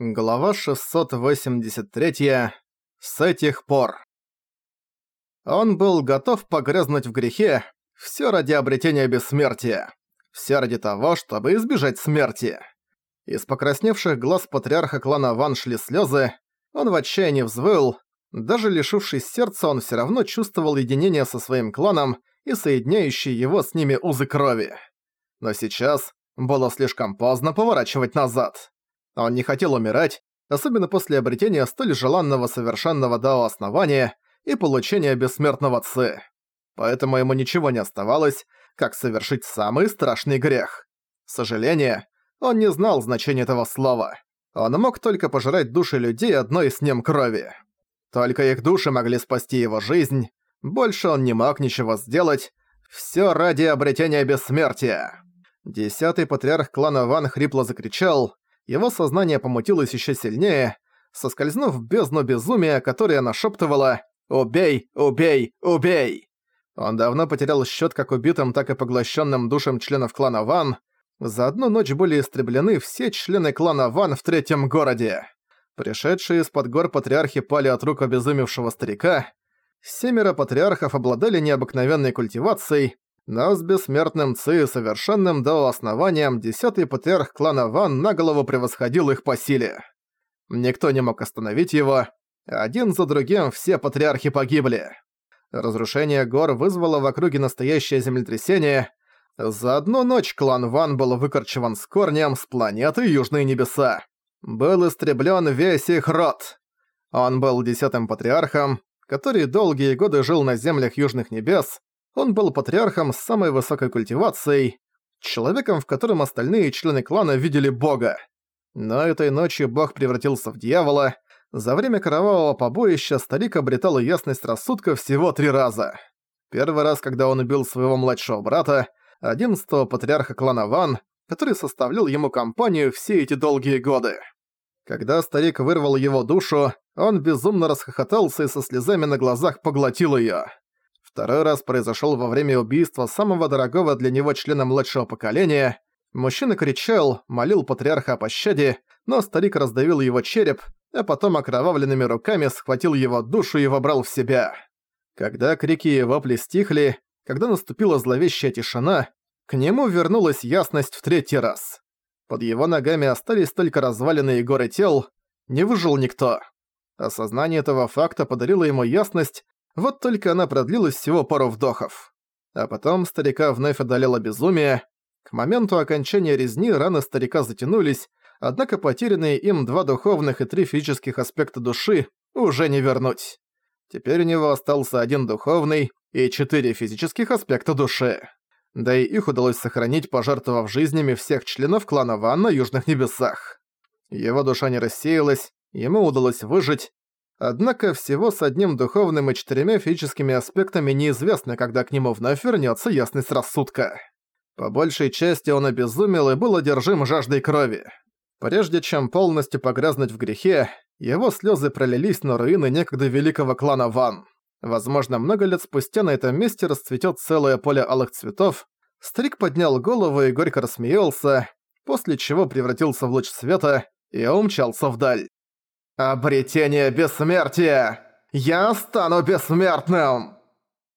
Глава 683. С этих пор. Он был готов погрязнуть в грехе, все ради обретения бессмертия. Все ради того, чтобы избежать смерти. Из покрасневших глаз патриарха клана Ван шли слезы, он в отчаянии взвыл. Даже лишившись сердца, он все равно чувствовал единение со своим кланом и соединяющие его с ними узы крови. Но сейчас было слишком поздно поворачивать назад. Он не хотел умирать, особенно после обретения столь желанного совершенного дао основания и получения бессмертного ци. Поэтому ему ничего не оставалось, как совершить самый страшный грех. Сожаление, он не знал значения этого слова. Он мог только пожирать души людей одной с ним крови. Только их души могли спасти его жизнь, больше он не мог ничего сделать, всё ради обретения бессмертия. Десятый патриарх клана Ван хрипло закричал, его сознание помутилось еще сильнее, соскользнув в бездну безумия, которое нашептывало «Убей! Убей! Убей!». Он давно потерял счет как убитым, так и поглощенным душам членов клана Ван. За одну ночь были истреблены все члены клана Ван в третьем городе. Пришедшие из-под гор патриархи пали от рук обезумевшего старика. Семеро патриархов обладали необыкновенной культивацией, но с бессмертным Ци и совершенным до основанием десятый патриарх клана Ван на голову превосходил их по силе. Никто не мог остановить его, один за другим все патриархи погибли. Разрушение гор вызвало в округе настоящее землетрясение. За одну ночь клан Ван был выкорчеван с корнем с планеты Южные Небеса. Был истреблен весь их род. Он был десятым патриархом, который долгие годы жил на землях Южных Небес, он был патриархом с самой высокой культивацией, человеком, в котором остальные члены клана видели бога. Но этой ночью бог превратился в дьявола. За время кровавого побоища старик обретал ясность рассудка всего три раза. Первый раз, когда он убил своего младшего брата, одиннадцатого патриарха клана Ван, который составлял ему компанию все эти долгие годы. Когда старик вырвал его душу, он безумно расхохотался и со слезами на глазах поглотил её. Второй раз произошел во время убийства самого дорогого для него члена младшего поколения. Мужчина кричал, молил патриарха о пощаде, но старик раздавил его череп, а потом окровавленными руками схватил его душу и вобрал в себя. Когда крики и вопли стихли, когда наступила зловещая тишина, к нему вернулась ясность в третий раз. Под его ногами остались только разваленные горы тел, не выжил никто. Осознание этого факта подарило ему ясность, вот только она продлилась всего пару вдохов. А потом старика вновь одолело безумие. К моменту окончания резни раны старика затянулись, однако потерянные им два духовных и три физических аспекта души уже не вернуть. Теперь у него остался один духовный и четыре физических аспекта души. Да и их удалось сохранить, пожертвовав жизнями всех членов клана Ван на Южных Небесах. Его душа не рассеялась, ему удалось выжить, Однако всего с одним духовным и четырьмя физическими аспектами неизвестно, когда к нему вновь вернется ясность рассудка. По большей части он обезумел и был одержим жаждой крови. Прежде чем полностью погрязнуть в грехе, его слезы пролились на руины некогда великого клана Ван. Возможно, много лет спустя на этом месте расцветет целое поле алых цветов. Старик поднял голову и горько рассмеялся, после чего превратился в луч света и умчался вдаль. «Обретение бессмертия! Я стану бессмертным!»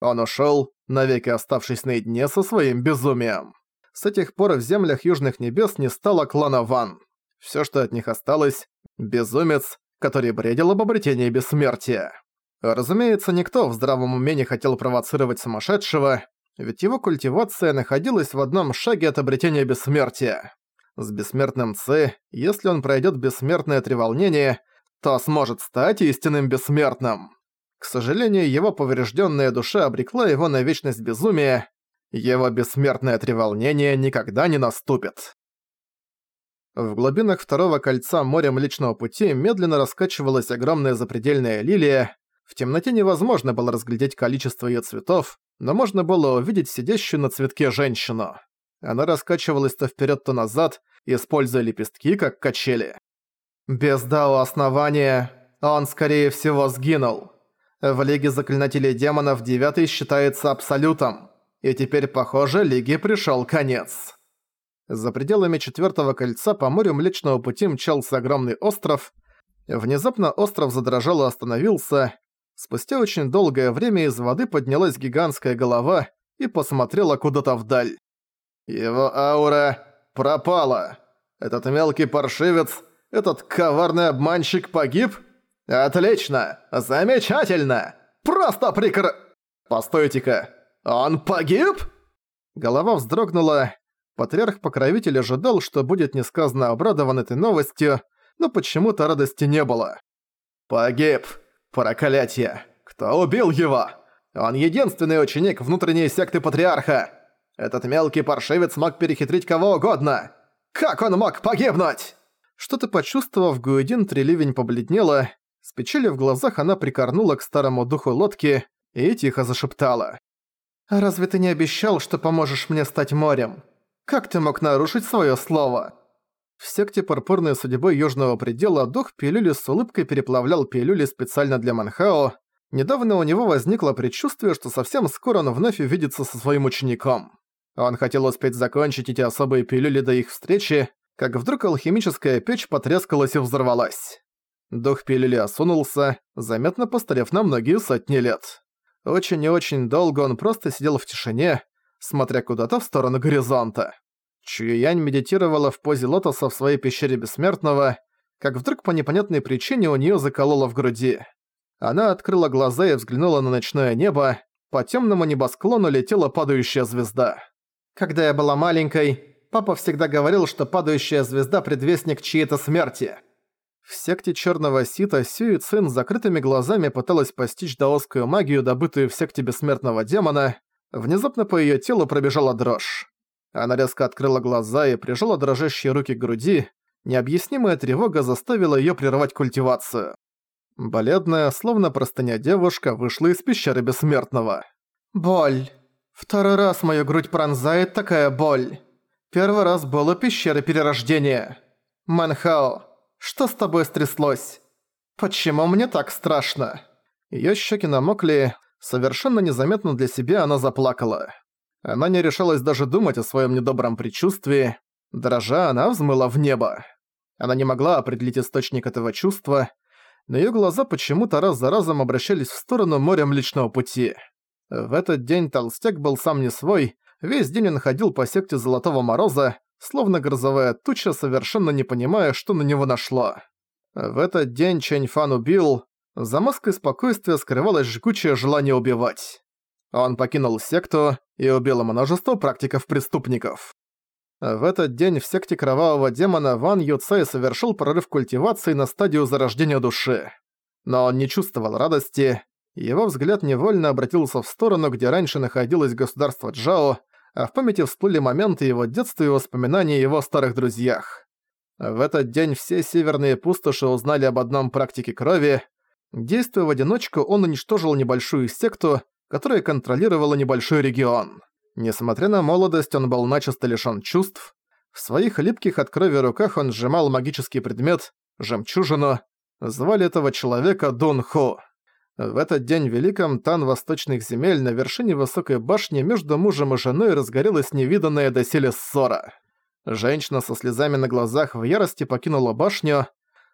Он ушёл, навеки оставшись наедине со своим безумием. С этих пор в землях Южных Небес не стало клана Ван. Всё, что от них осталось – безумец, который бредил об обретении бессмертия. Разумеется, никто в здравом уме не хотел провоцировать сумасшедшего, ведь его культивация находилась в одном шаге от обретения бессмертия. С бессмертным Ц, если он пройдёт бессмертное треволнение, то сможет стать истинным бессмертным. К сожалению, его поврежденная душа обрекла его на вечность безумия, его бессмертное треволнение никогда не наступит. В глубинах второго кольца моря Млечного Пути медленно раскачивалась огромная запредельная лилия. В темноте невозможно было разглядеть количество ее цветов, но можно было увидеть сидящую на цветке женщину. Она раскачивалась то вперед, то назад, используя лепестки как качели. Без Дао основания он, скорее всего, сгинул. В Лиге Заклинателей Демонов девятый считается абсолютом. И теперь, похоже, Лиге пришёл конец. За пределами четвертого кольца по морю Млечного Пути мчался огромный остров. Внезапно остров задрожал и остановился. Спустя очень долгое время из воды поднялась гигантская голова и посмотрела куда-то вдаль. Его аура пропала. Этот мелкий паршивец, этот коварный обманщик погиб? Отлично! Замечательно! Просто прекр... Постойте-ка, он погиб? Голова вздрогнула. Патриарх-покровитель ожидал, что будет несказанно обрадован этой новостью, но почему-то радости не было. «Погиб! Проклятие! Кто убил его? Он единственный ученик внутренней секты Патриарха! Этот мелкий паршивец мог перехитрить кого угодно! Как он мог погибнуть?» Что-то почувствовав, Гуэдин Треливень побледнела, с печалью в глазах она прикорнула к старому духу лодки и тихо зашептала. «А разве ты не обещал, что поможешь мне стать морем? Как ты мог нарушить своё слово?» В секте пурпурной судьбы Южного Предела дух пилюли с улыбкой переплавлял пилюли специально для Манхао. Недавно у него возникло предчувствие, что совсем скоро он вновь увидится со своим учеником. Он хотел успеть закончить эти особые пилюли до их встречи, как вдруг алхимическая печь потрескалась и взорвалась. Дух пилюли осунулся, заметно постарев на многие сотни лет. Очень и очень долго он просто сидел в тишине, смотря куда-то в сторону горизонта. Чуянь медитировала в позе лотоса в своей пещере Бессмертного, как вдруг по непонятной причине у неё закололо в груди. Она открыла глаза и взглянула на ночное небо, по тёмному небосклону летела падающая звезда. «Когда я была маленькой, папа всегда говорил, что падающая звезда – предвестник чьей-то смерти». В секте Чёрного Сита Сюи Цин закрытыми глазами пыталась постичь даосскую магию, добытую в секте Бессмертного Демона. Внезапно по её телу пробежала дрожь. Она резко открыла глаза и прижала дрожащие руки к груди. Необъяснимая тревога заставила её прервать культивацию. Бледная, словно простыня девушка, вышла из пещеры Бессмертного. «Боль. Второй раз мою грудь пронзает такая боль. Первый раз было пещеры перерождения. Манхао, что с тобой стряслось? Почему мне так страшно?» Её щеки намокли, совершенно незаметно для себя она заплакала. Она не решалась даже думать о своем недобром предчувствии. Дрожа, она взмыла в небо. Она не могла определить источник этого чувства, но её глаза почему-то раз за разом обращались в сторону моря Млечного Пути. В этот день толстяк был сам не свой, весь день он ходил по секте Золотого Мороза, словно грозовая туча, совершенно не понимая, что на него нашло. В этот день Чэнь Фан убил, за маской спокойствия скрывалось жгучее желание убивать. Он покинул секту и убил множество практиков-преступников. В этот день в секте Кровавого Демона Ван Юцай совершил прорыв культивации на стадию зарождения души. Но он не чувствовал радости, его взгляд невольно обратился в сторону, где раньше находилось государство Джао, а в памяти всплыли моменты его детства и воспоминания о его старых друзьях. В этот день все северные пустоши узнали об одном практике крови. Действуя в одиночку, он уничтожил небольшую секту, которая контролировала небольшой регион. Несмотря на молодость, он был начисто лишён чувств. В своих липких от крови руках он сжимал магический предмет – жемчужину. Звали этого человека Дун Хо. В этот день в великом Тан Восточных земель на вершине высокой башни между мужем и женой разгорелась невиданная доселе ссора. Женщина со слезами на глазах в ярости покинула башню.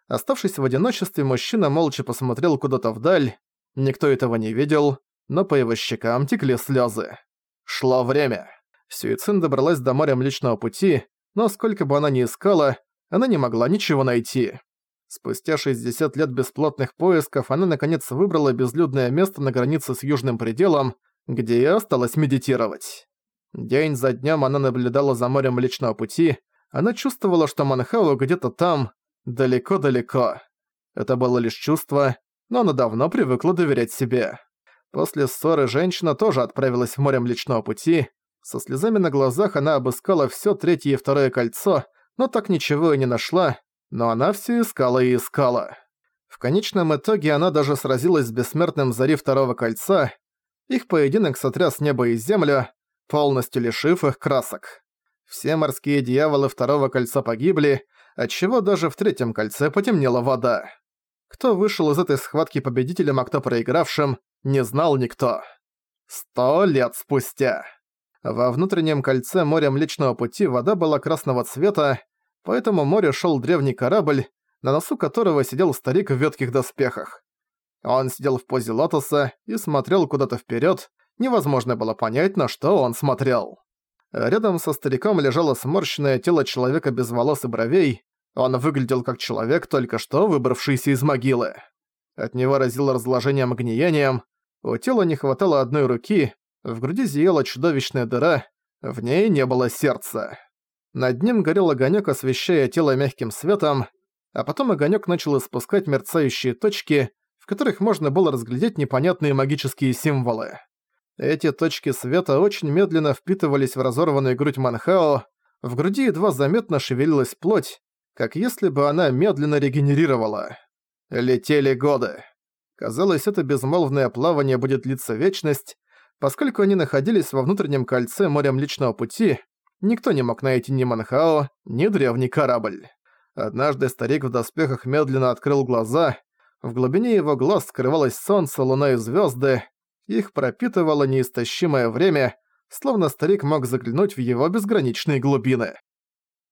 Оставшись в одиночестве, мужчина молча посмотрел куда-то вдаль. Никто этого не видел но по его щекам текли слезы. Шло время. Сюицин добралась до моря Млечного Пути, но сколько бы она ни искала, она не могла ничего найти. Спустя 60 лет бесплатных поисков она наконец выбрала безлюдное место на границе с Южным пределом, где и осталось медитировать. День за днем она наблюдала за морем Млечного Пути, она чувствовала, что Манхау где-то там, далеко-далеко. Это было лишь чувство, но она давно привыкла доверять себе. После ссоры женщина тоже отправилась в море Млечного Пути. Со слезами на глазах она обыскала всё третье и второе кольцо, но так ничего и не нашла, но она всё искала и искала. В конечном итоге она даже сразилась с бессмертным Зари Второго Кольца. Их поединок сотряс небо и землю, полностью лишив их красок. Все морские дьяволы Второго Кольца погибли, отчего даже в Третьем Кольце потемнела вода. Кто вышел из этой схватки победителем, а кто проигравшим, не знал никто. Сто лет спустя. Во внутреннем кольце моря Млечного Пути вода была красного цвета, по этому морю шел древний корабль, на носу которого сидел старик в ветких доспехах. Он сидел в позе лотоса и смотрел куда-то вперед. невозможно было понять, на что он смотрел. Рядом со стариком лежало сморщенное тело человека без волос и бровей, он выглядел как человек, только что выбравшийся из могилы. От него разило разложением и гниением, у тела не хватало одной руки, в груди зияла чудовищная дыра, в ней не было сердца. Над ним горел огонек, освещая тело мягким светом, а потом огонек начал испускать мерцающие точки, в которых можно было разглядеть непонятные магические символы. Эти точки света очень медленно впитывались в разорванную грудь Манхао, в груди едва заметно шевелилась плоть, как если бы она медленно регенерировала. Летели годы. Казалось, это безмолвное плавание будет длиться вечность, поскольку они находились во внутреннем кольце моря Млечного Пути, никто не мог найти ни Манхао, ни древний корабль. Однажды старик в доспехах медленно открыл глаза, в глубине его глаз скрывалось солнце, луна и звезды, их пропитывало неистощимое время, словно старик мог заглянуть в его безграничные глубины.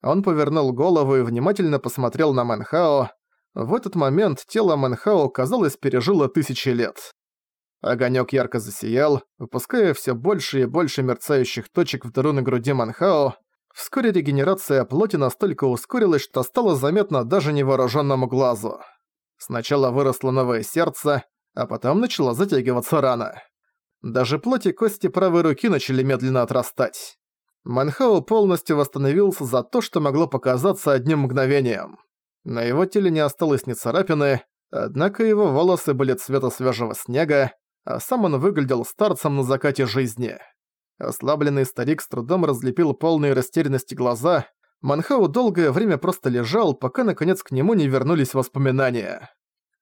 Он повернул голову и внимательно посмотрел на Манхао, в этот момент тело Мэнхао, казалось, пережило тысячи лет. Огонёк ярко засиял, выпуская всё больше и больше мерцающих точек в дыру на груди Манхао. Вскоре регенерация плоти настолько ускорилась, что стало заметно даже невооружённому глазу. Сначала выросло новое сердце, а потом начала затягиваться рана. Даже плоть и кости правой руки начали медленно отрастать. Манхао полностью восстановился за то, что могло показаться одним мгновением. На его теле не осталось ни царапины, однако его волосы были цвета свежего снега, а сам он выглядел старцем на закате жизни. Ослабленный старик с трудом разлепил полные растерянности глаза. Манхау долгое время просто лежал, пока наконец к нему не вернулись воспоминания.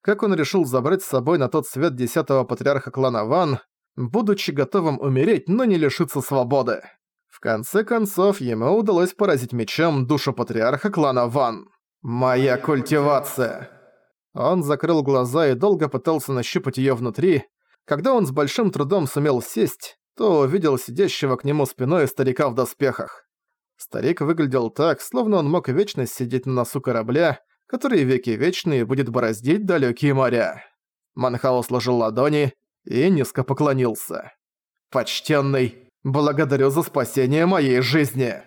Как он решил забрать с собой на тот свет десятого патриарха клана Ван, будучи готовым умереть, но не лишиться свободы. В конце концов, ему удалось поразить мечом душу патриарха клана Ван. «Моя культивация!» Он закрыл глаза и долго пытался нащупать её внутри. Когда он с большим трудом сумел сесть, то увидел сидящего к нему спиной старика в доспехах. Старик выглядел так, словно он мог вечно сидеть на носу корабля, который веки вечные будет бороздить далёкие моря. Манхао сложил ладони и низко поклонился. «Почтенный, благодарю за спасение моей жизни!»